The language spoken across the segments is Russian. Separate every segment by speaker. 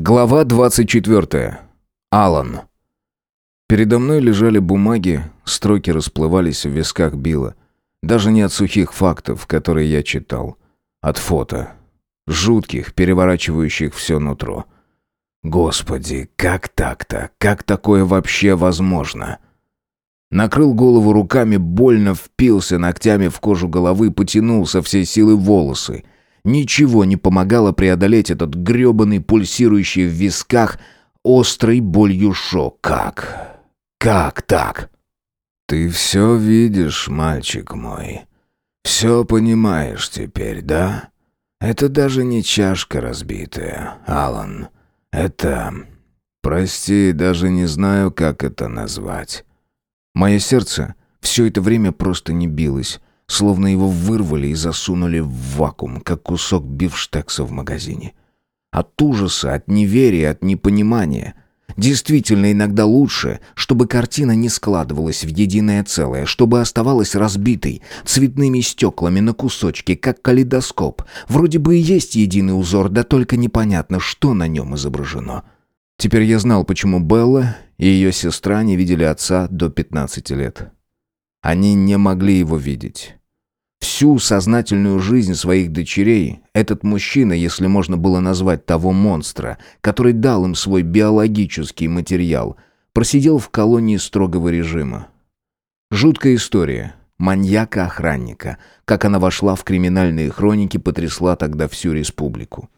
Speaker 1: Глава 24. Алан. Передо мной лежали бумаги, строки расплывались в висках Билла. Даже не от сухих фактов, которые я читал. От фото. Жутких, переворачивающих все нутро. Господи, как так-то? Как такое вообще возможно? Накрыл голову руками, больно впился ногтями в кожу головы, потянул со всей силы волосы. Ничего не помогало преодолеть этот грёбаный, пульсирующий в висках, острой болью шок. Как? Как так? «Ты все видишь, мальчик мой. Все понимаешь теперь, да? Это даже не чашка разбитая, Алан. Это... Прости, даже не знаю, как это назвать». Мое сердце все это время просто не билось, словно его вырвали и засунули в вакуум, как кусок бифштекса в магазине. От ужаса, от неверия, от непонимания — Действительно, иногда лучше, чтобы картина не складывалась в единое целое, чтобы оставалась разбитой, цветными стеклами на кусочки, как калейдоскоп. Вроде бы и есть единый узор, да только непонятно, что на нем изображено. Теперь я знал, почему Белла и ее сестра не видели отца до 15 лет. Они не могли его видеть. Всю сознательную жизнь своих дочерей этот мужчина, если можно было назвать того монстра, который дал им свой биологический материал, просидел в колонии строгого режима. Жуткая история. Маньяка-охранника. Как она вошла в криминальные хроники, потрясла тогда всю республику.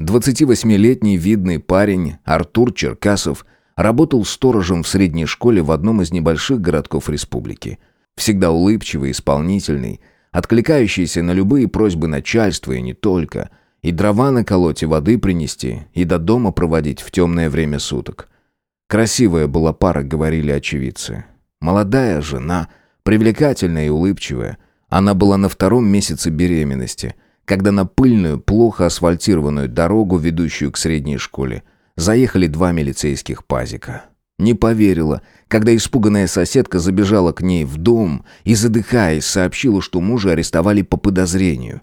Speaker 1: 28-летний видный парень Артур Черкасов работал сторожем в средней школе в одном из небольших городков республики. Всегда улыбчивый, исполнительный – откликающийся на любые просьбы начальства и не только, и дрова наколоть и воды принести, и до дома проводить в темное время суток. Красивая была пара, говорили очевидцы. Молодая жена, привлекательная и улыбчивая. Она была на втором месяце беременности, когда на пыльную, плохо асфальтированную дорогу, ведущую к средней школе, заехали два милицейских пазика. Не поверила, когда испуганная соседка забежала к ней в дом и, задыхаясь, сообщила, что мужа арестовали по подозрению.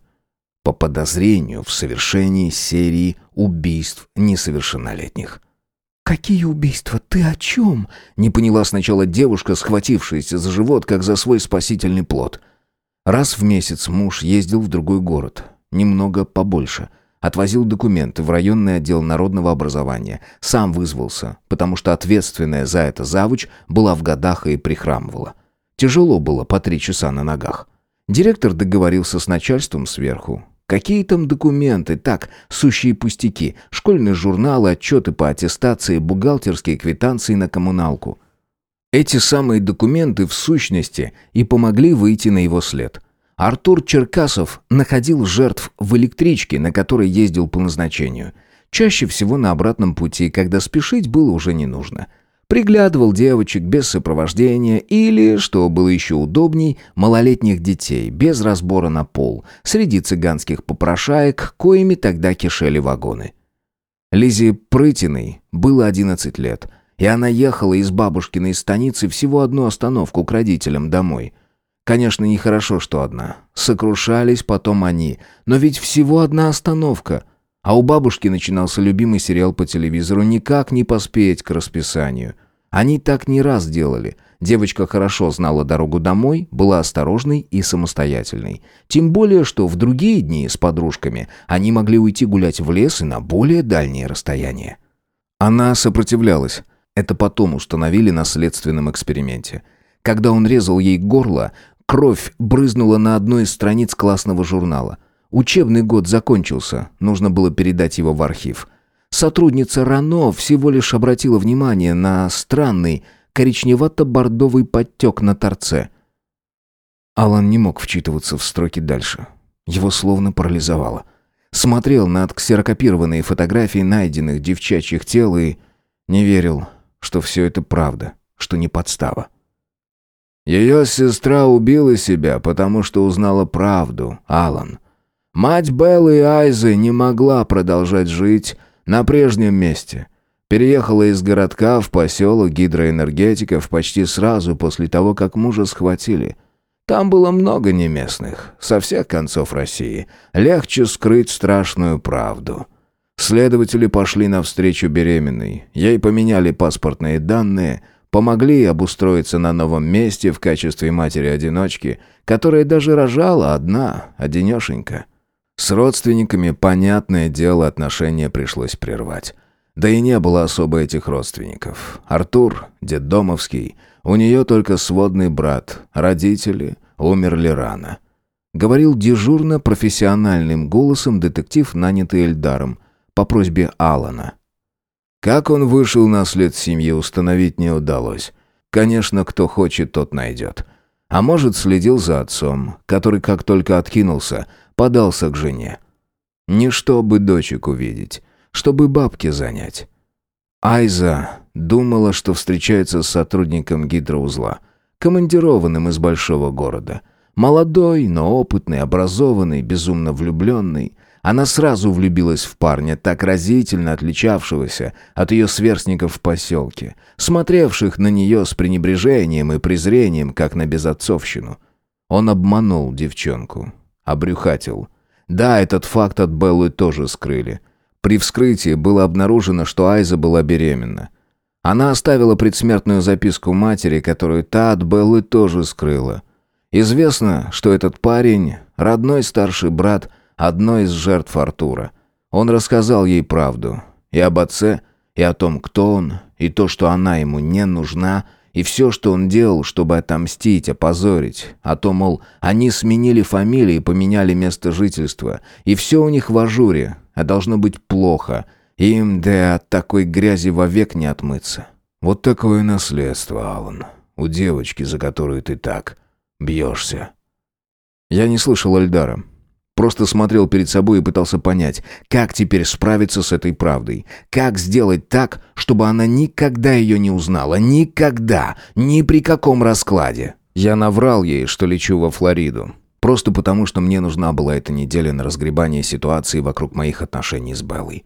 Speaker 1: По подозрению в совершении серии убийств несовершеннолетних. «Какие убийства? Ты о чем?» Не поняла сначала девушка, схватившаяся за живот, как за свой спасительный плод. Раз в месяц муж ездил в другой город, немного побольше – Отвозил документы в районный отдел народного образования. Сам вызвался, потому что ответственная за это завуч была в годах и прихрамывала. Тяжело было по три часа на ногах. Директор договорился с начальством сверху. Какие там документы? Так, сущие пустяки. Школьные журналы, отчеты по аттестации, бухгалтерские квитанции на коммуналку. Эти самые документы в сущности и помогли выйти на его след – Артур Черкасов находил жертв в электричке, на которой ездил по назначению. Чаще всего на обратном пути, когда спешить было уже не нужно. Приглядывал девочек без сопровождения или, что было еще удобней, малолетних детей, без разбора на пол, среди цыганских попрошаек, коими тогда кишели вагоны. Лизе Прытиной было 11 лет, и она ехала из бабушкиной станицы всего одну остановку к родителям домой – Конечно, нехорошо, что одна. Сокрушались потом они. Но ведь всего одна остановка. А у бабушки начинался любимый сериал по телевизору «Никак не поспеть к расписанию». Они так не раз делали. Девочка хорошо знала дорогу домой, была осторожной и самостоятельной. Тем более, что в другие дни с подружками они могли уйти гулять в лес и на более дальние расстояния. Она сопротивлялась. Это потом установили на следственном эксперименте. Когда он резал ей горло, Кровь брызнула на одной из страниц классного журнала. Учебный год закончился, нужно было передать его в архив. Сотрудница РАНО всего лишь обратила внимание на странный коричневато-бордовый подтек на торце. Алан не мог вчитываться в строки дальше. Его словно парализовало. Смотрел на отксерокопированные фотографии найденных девчачьих тел и не верил, что все это правда, что не подстава. Ее сестра убила себя, потому что узнала правду, Алан. Мать Беллы и Айзы не могла продолжать жить на прежнем месте. Переехала из городка в поселок гидроэнергетиков почти сразу после того, как мужа схватили. Там было много неместных, со всех концов России. Легче скрыть страшную правду. Следователи пошли навстречу беременной. Ей поменяли паспортные данные, помогли обустроиться на новом месте в качестве матери-одиночки, которая даже рожала одна, одинешенька. С родственниками, понятное дело, отношения пришлось прервать. Да и не было особо этих родственников. Артур, детдомовский, у нее только сводный брат, родители умерли рано. Говорил дежурно профессиональным голосом детектив, нанятый Эльдаром, по просьбе Алана. Как он вышел на след семьи, установить не удалось. Конечно, кто хочет, тот найдет. А может, следил за отцом, который, как только откинулся, подался к жене. Не чтобы дочек увидеть, чтобы бабки занять. Айза думала, что встречается с сотрудником гидроузла, командированным из большого города. Молодой, но опытный, образованный, безумно влюбленный. Она сразу влюбилась в парня, так разительно отличавшегося от ее сверстников в поселке, смотревших на нее с пренебрежением и презрением, как на безотцовщину. Он обманул девчонку, обрюхатил. Да, этот факт от Беллы тоже скрыли. При вскрытии было обнаружено, что Айза была беременна. Она оставила предсмертную записку матери, которую та от Беллы тоже скрыла. Известно, что этот парень – родной старший брат одной из жертв Артура. Он рассказал ей правду. И об отце, и о том, кто он, и то, что она ему не нужна – и все, что он делал, чтобы отомстить, опозорить. А то, мол, они сменили фамилии, поменяли место жительства. И все у них в ажуре. А должно быть плохо. Им, да от такой грязи вовек не отмыться. Вот такое наследство, Алан. У девочки, за которую ты так бьешься. Я не слышал Альдара. Просто смотрел перед собой и пытался понять, как теперь справиться с этой правдой. Как сделать так, чтобы она никогда ее не узнала. Никогда. Ни при каком раскладе. Я наврал ей, что лечу во Флориду. Просто потому, что мне нужна была эта неделя на разгребание ситуации вокруг моих отношений с Беллой.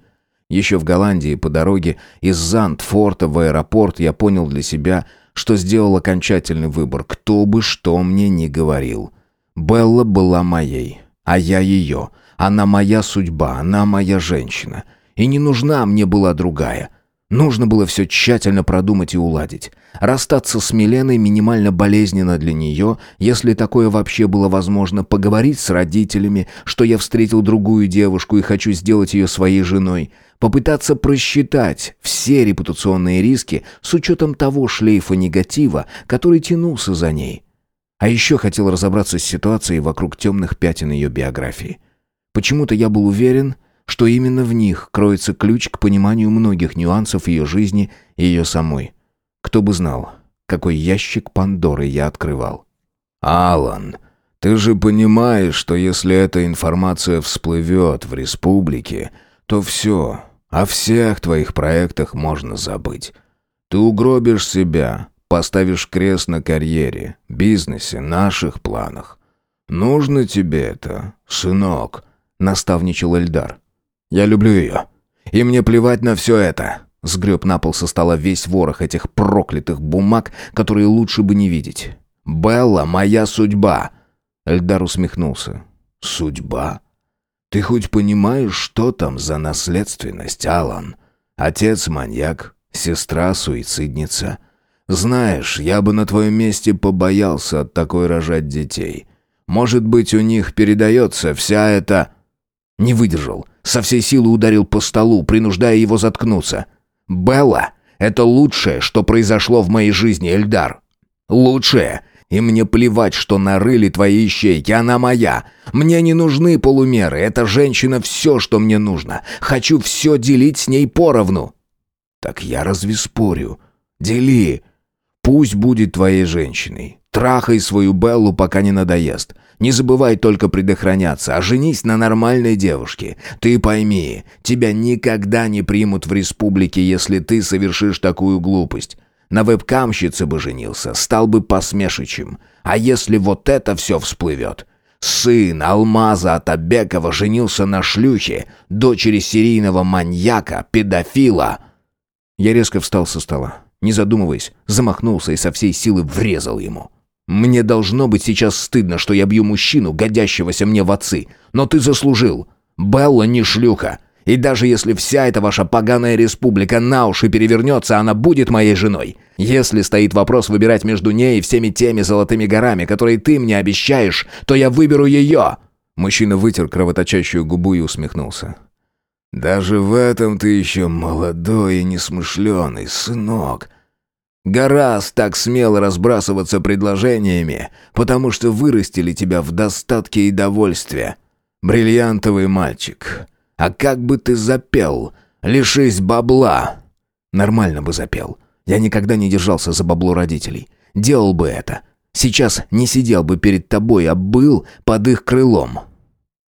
Speaker 1: Еще в Голландии по дороге из Зандфорта в аэропорт я понял для себя, что сделал окончательный выбор, кто бы что мне ни говорил. Белла была моей. А я ее. Она моя судьба, она моя женщина. И не нужна мне была другая. Нужно было все тщательно продумать и уладить. Расстаться с Миленой минимально болезненно для нее, если такое вообще было возможно, поговорить с родителями, что я встретил другую девушку и хочу сделать ее своей женой, попытаться просчитать все репутационные риски с учетом того шлейфа негатива, который тянулся за ней. А еще хотел разобраться с ситуацией вокруг темных пятен ее биографии. Почему-то я был уверен, что именно в них кроется ключ к пониманию многих нюансов ее жизни и ее самой. Кто бы знал, какой ящик Пандоры я открывал. «Алан, ты же понимаешь, что если эта информация всплывет в республике, то все, о всех твоих проектах можно забыть. Ты угробишь себя, Поставишь крест на карьере, бизнесе, наших планах. Нужно тебе это, сынок, наставничал Эльдар. Я люблю ее. И мне плевать на все это. Сгреб на пол со стола весь ворох этих проклятых бумаг, которые лучше бы не видеть. «Белла, моя судьба!» Эльдар усмехнулся. «Судьба? Ты хоть понимаешь, что там за наследственность, Алан? Отец маньяк, сестра суицидница. Знаешь, я бы на твоем месте побоялся от такой рожать детей. Может быть, у них передается вся эта...» Не выдержал. Со всей силы ударил по столу, принуждая его заткнуться. «Белла, это лучшее, что произошло в моей жизни, Эльдар. Лучшее. И мне плевать, что нарыли твои ищейки, она моя. Мне не нужны полумеры, эта женщина все, что мне нужно. Хочу все делить с ней поровну». «Так я разве спорю? Дели. Пусть будет твоей женщиной. Трахай свою Беллу, пока не надоест. Не забывай только предохраняться, а женись на нормальной девушке. Ты пойми, тебя никогда не примут в республике, если ты совершишь такую глупость. На вебкамщице бы женился, стал бы посмешичем. А если вот это все всплывет? Сын Алмаза Атабекова женился на шлюхе, дочери серийного маньяка, педофила. Я резко встал со стола. Не задумываясь, замахнулся и со всей силы врезал ему. «Мне должно быть сейчас стыдно, что я бью мужчину, годящегося мне в отцы. Но ты заслужил. Белла не шлюха.
Speaker 2: И даже если вся эта ваша поганая республика на уши перевернется, она будет моей женой. Если стоит вопрос выбирать между ней и всеми теми золотыми горами, которые ты мне обещаешь, то я выберу ее!»
Speaker 1: Мужчина вытер кровоточащую губу и усмехнулся. «Даже в этом ты еще молодой и несмышленый, сынок. Гораздо так смело разбрасываться предложениями, потому что вырастили тебя в достатке и довольстве. Бриллиантовый мальчик. А как бы ты запел? Лишись бабла!» «Нормально бы запел. Я никогда не держался за бабло родителей. Делал бы это. Сейчас не сидел бы перед тобой, а был под их крылом».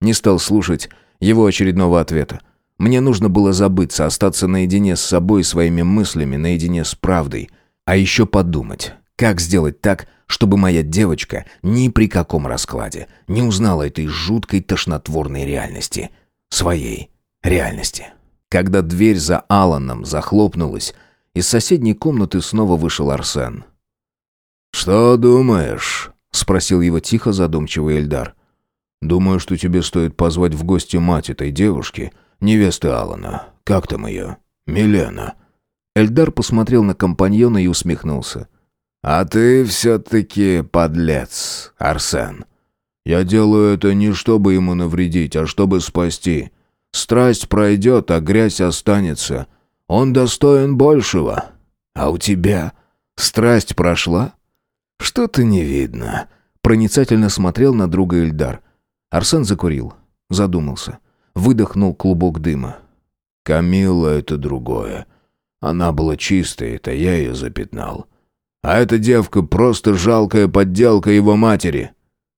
Speaker 1: Не стал слушать его очередного ответа. Мне нужно было забыться, остаться наедине с собой и своими мыслями, наедине с правдой. А еще подумать, как сделать так, чтобы моя девочка ни при каком раскладе не узнала этой жуткой тошнотворной реальности. Своей реальности. Когда дверь за Аланом захлопнулась, из соседней комнаты снова вышел Арсен.
Speaker 3: «Что думаешь?» — спросил его тихо задумчивый Эльдар. «Думаю, что тебе стоит позвать в гости мать этой девушки, невесты Алана. Как там ее? Милена».
Speaker 1: Эльдар посмотрел на компаньона и усмехнулся.
Speaker 3: «А ты все-таки подлец, Арсен. Я делаю это не чтобы ему навредить, а чтобы спасти. Страсть пройдет, а грязь останется. Он достоин большего. А у тебя страсть прошла? Что-то не видно».
Speaker 1: Проницательно смотрел на друга Эльдар. Арсен закурил, задумался. Выдохнул клубок дыма.
Speaker 3: «Камилла — это другое. Она была чистая, это я ее запятнал. А эта девка просто жалкая подделка его матери».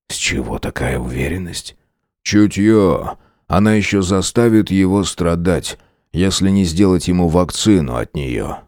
Speaker 1: «С чего такая уверенность?»
Speaker 3: «Чутье. Она еще заставит его страдать, если не сделать ему вакцину от нее».